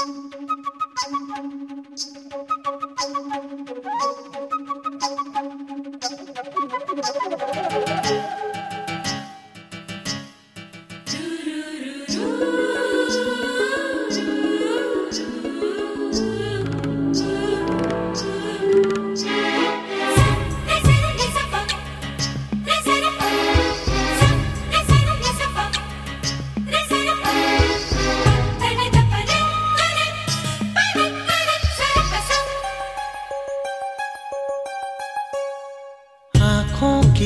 आँखों की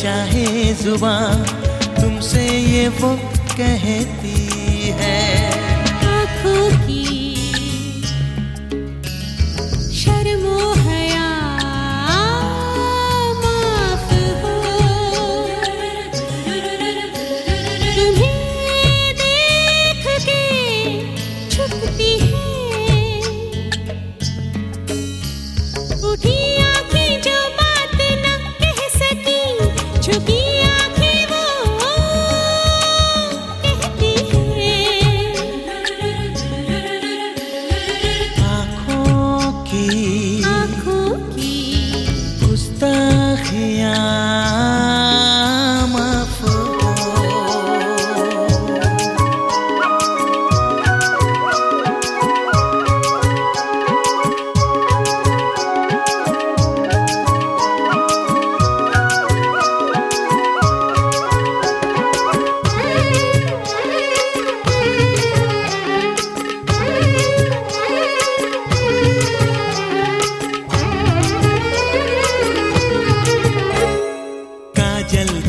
चाहे ज़ुबान तुमसे ये वो कहती है।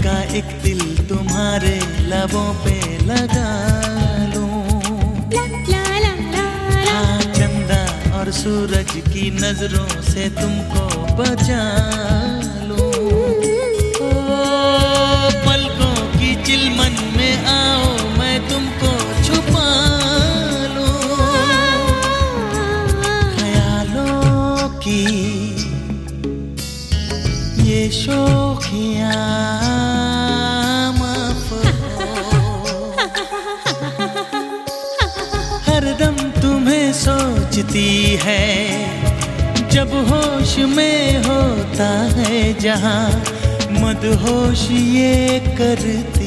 का एक दिल तुम्हारे लबों पे लगा लूँ। हाँ चंदा और सूरज की नज़रों से तुमको बचा लूँ। पलकों की चिलमन में आओ मैं तुमको छुपा लूँ। ख्यालों की ये शोखियाँ। है। जब होश में होता है जहाँ मदहोश ये करती